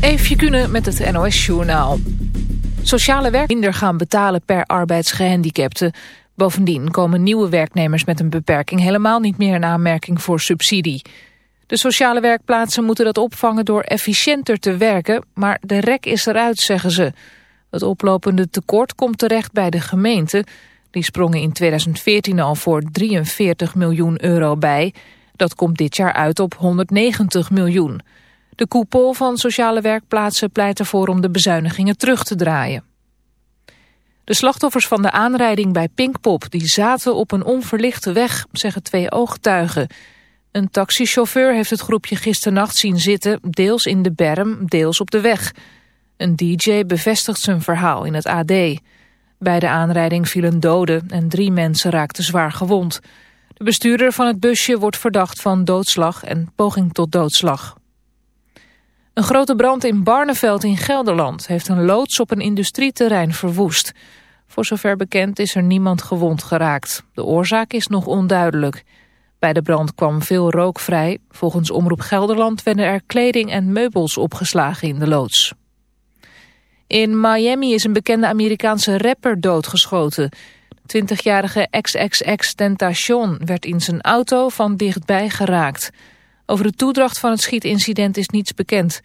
Eefje Kunnen met het NOS-journaal. Sociale werk minder gaan betalen per arbeidsgehandicapte. Bovendien komen nieuwe werknemers met een beperking helemaal niet meer in aanmerking voor subsidie. De sociale werkplaatsen moeten dat opvangen door efficiënter te werken, maar de rek is eruit, zeggen ze. Het oplopende tekort komt terecht bij de gemeente. Die sprongen in 2014 al voor 43 miljoen euro bij. Dat komt dit jaar uit op 190 miljoen. De koepel van sociale werkplaatsen pleit ervoor om de bezuinigingen terug te draaien. De slachtoffers van de aanrijding bij Pinkpop die zaten op een onverlichte weg, zeggen twee ooggetuigen. Een taxichauffeur heeft het groepje gisternacht zien zitten, deels in de berm, deels op de weg. Een DJ bevestigt zijn verhaal in het AD. Bij de aanrijding vielen doden en drie mensen raakten zwaar gewond. De bestuurder van het busje wordt verdacht van doodslag en poging tot doodslag. Een grote brand in Barneveld in Gelderland heeft een loods op een industrieterrein verwoest. Voor zover bekend is er niemand gewond geraakt. De oorzaak is nog onduidelijk. Bij de brand kwam veel rook vrij. Volgens Omroep Gelderland werden er kleding en meubels opgeslagen in de loods. In Miami is een bekende Amerikaanse rapper doodgeschoten. 20-jarige XXX Tentacion werd in zijn auto van dichtbij geraakt. Over de toedracht van het schietincident is niets bekend.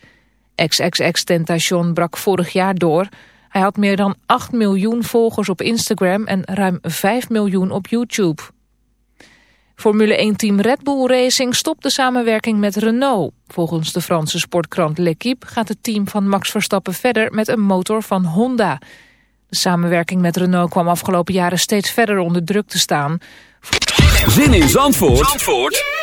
XXX Tentacion brak vorig jaar door. Hij had meer dan 8 miljoen volgers op Instagram en ruim 5 miljoen op YouTube. Formule 1-team Red Bull Racing stopt de samenwerking met Renault. Volgens de Franse sportkrant L'Equipe gaat het team van Max Verstappen verder met een motor van Honda. De samenwerking met Renault kwam afgelopen jaren steeds verder onder druk te staan. Zin in Zandvoort, Zandvoort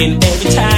in every time.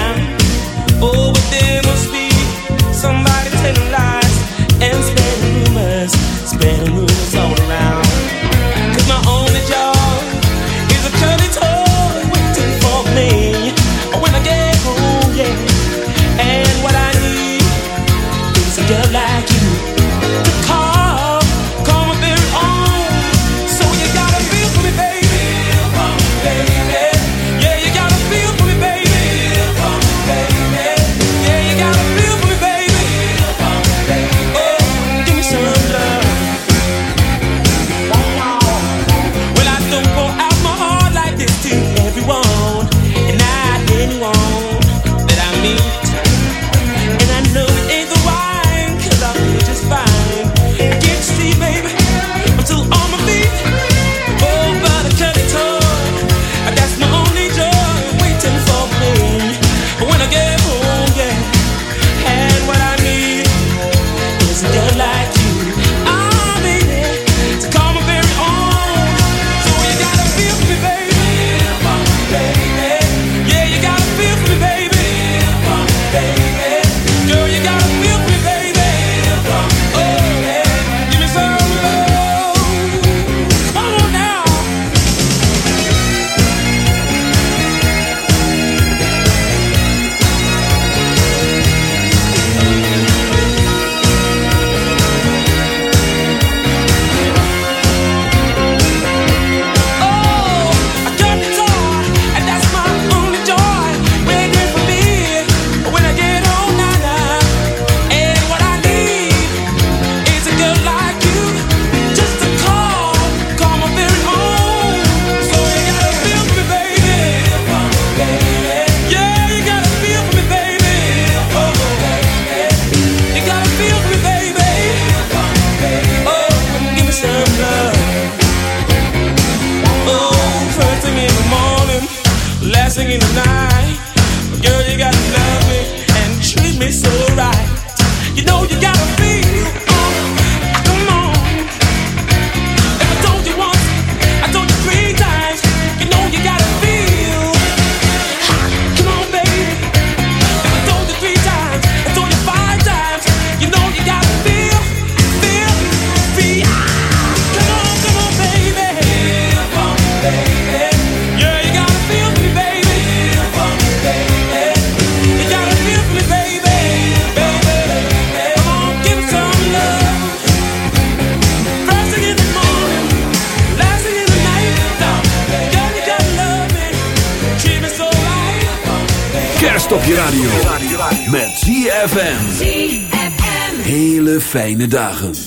dagen.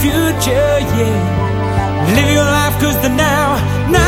Fijne yeah. Live your life cause the now, now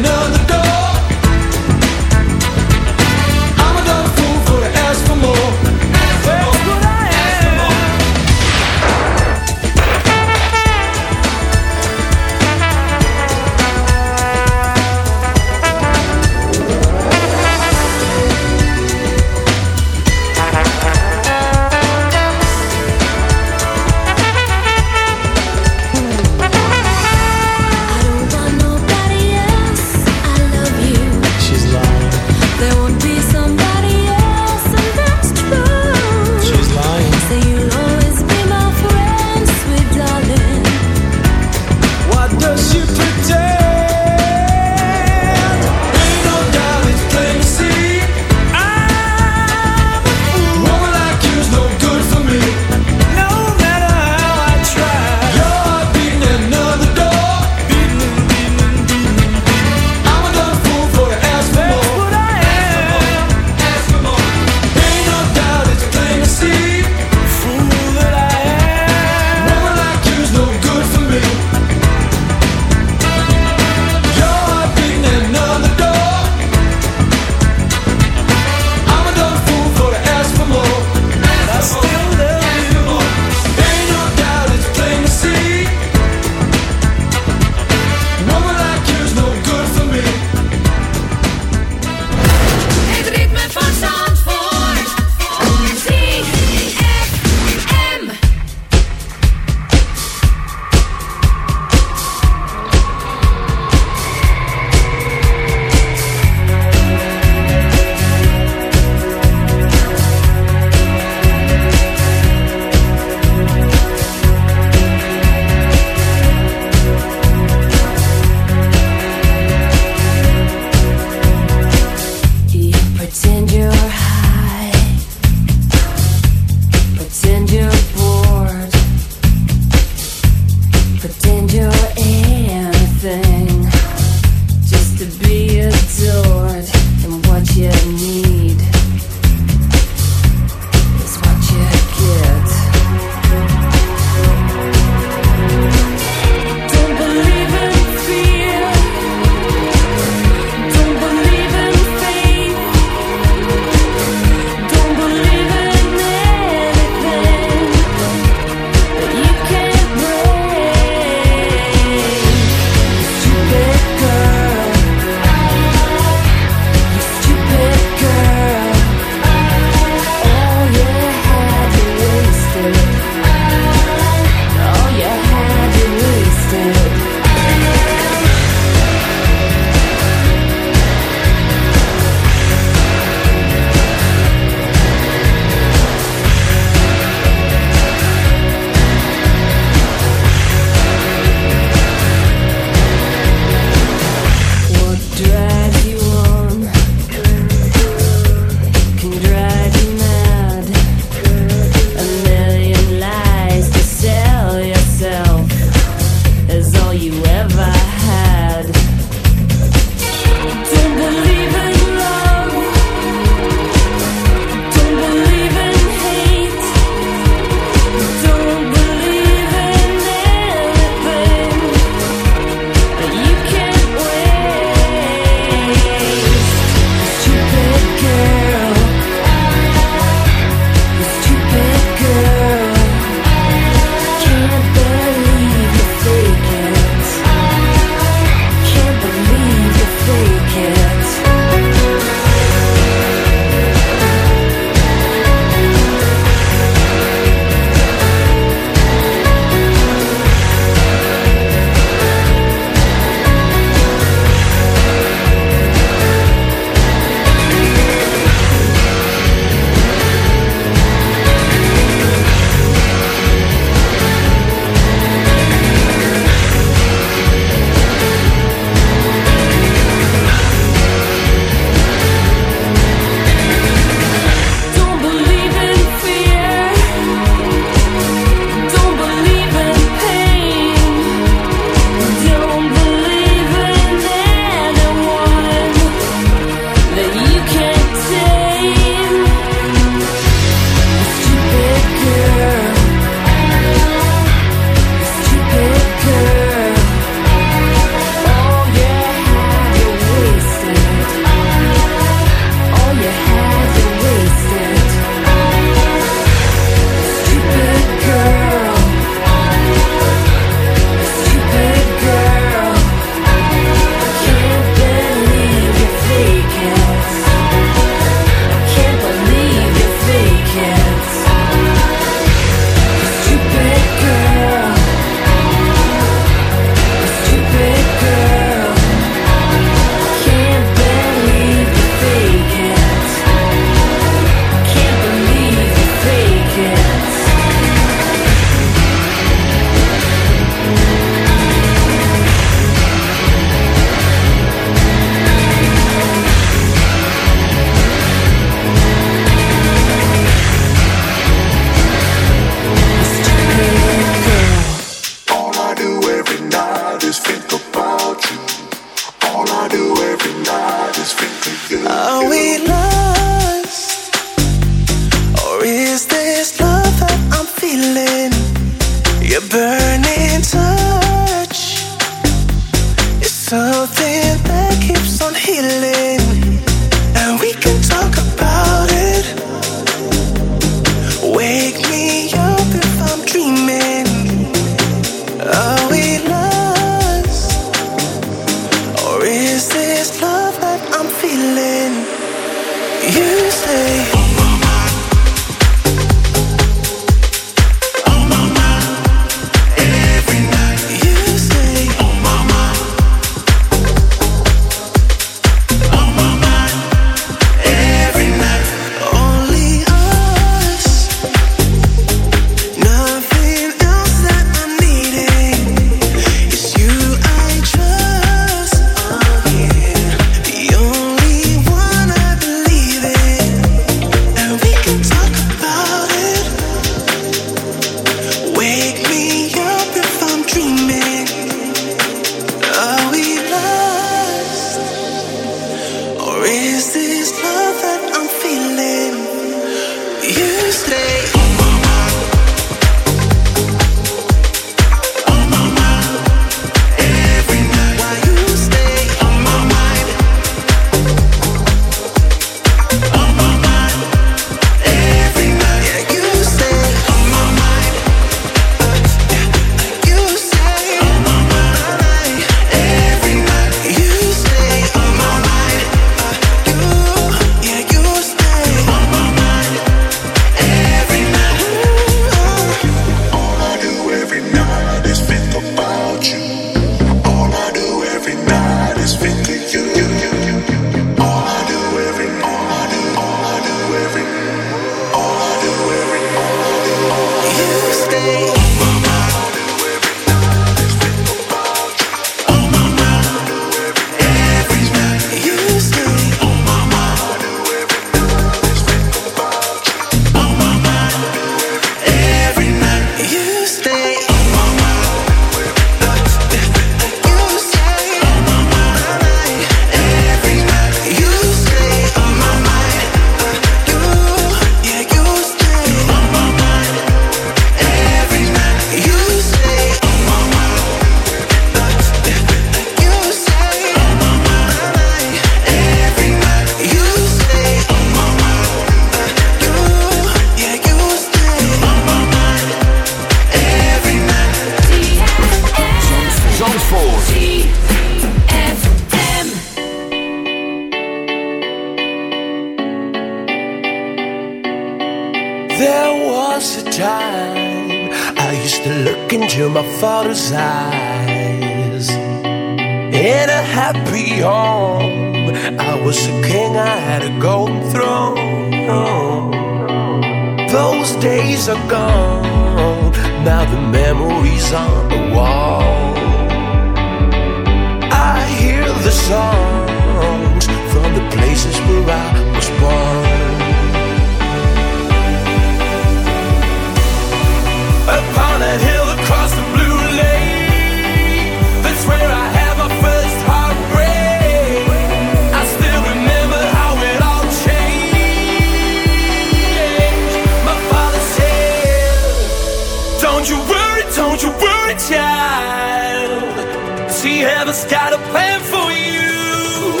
just got a plan for you.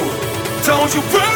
Don't you worry.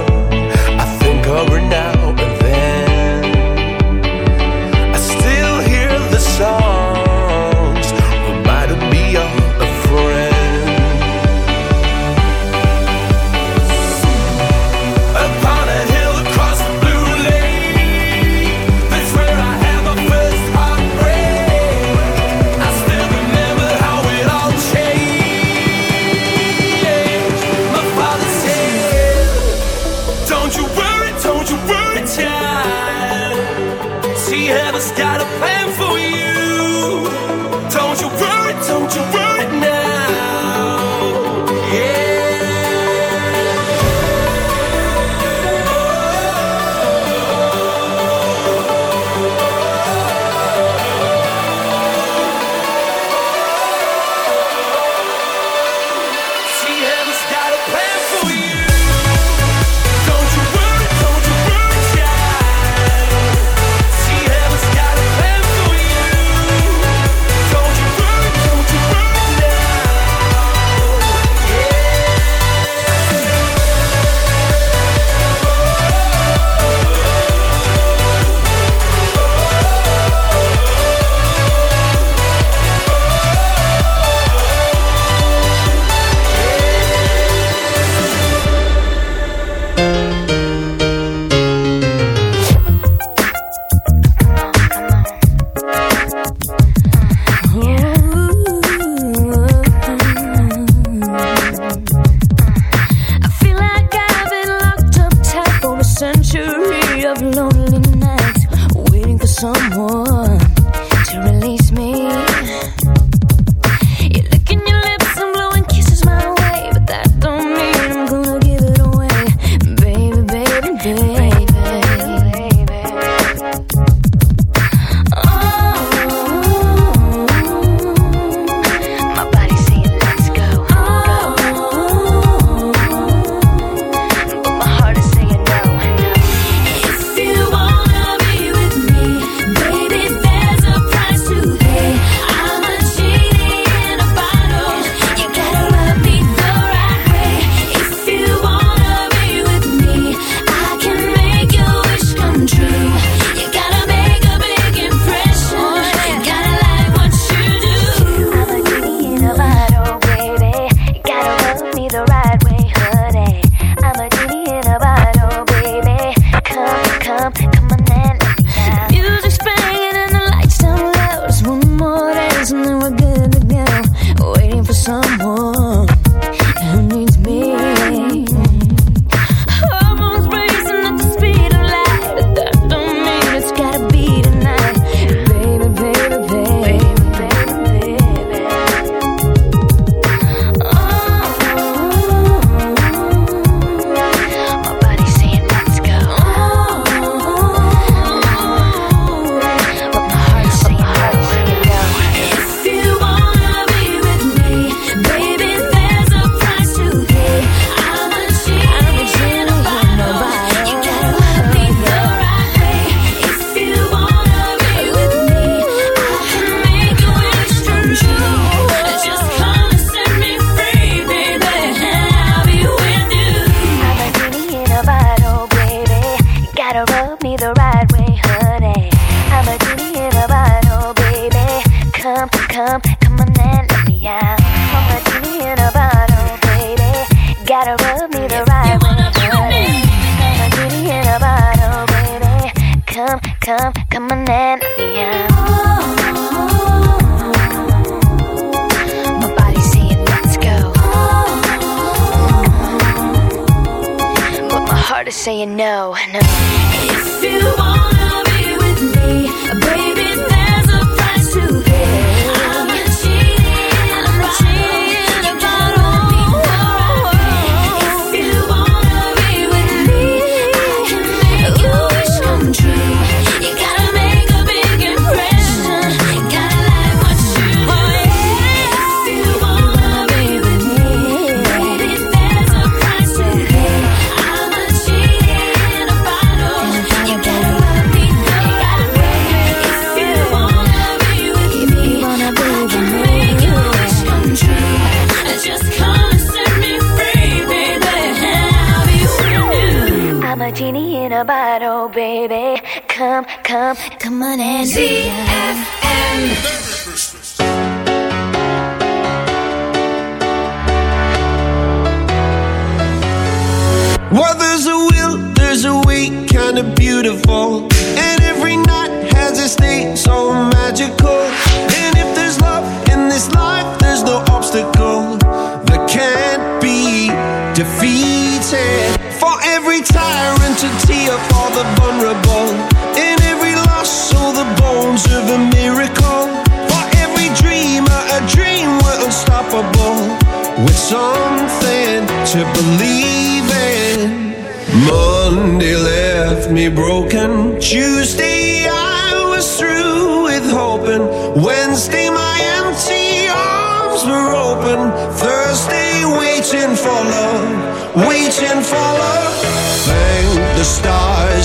baby, come, come, come on and see.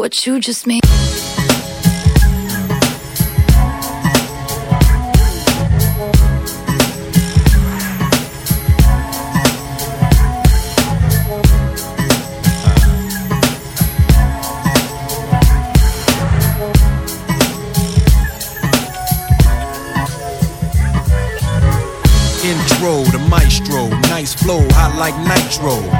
What you just made. Intro to maestro, nice flow, hot like nitro.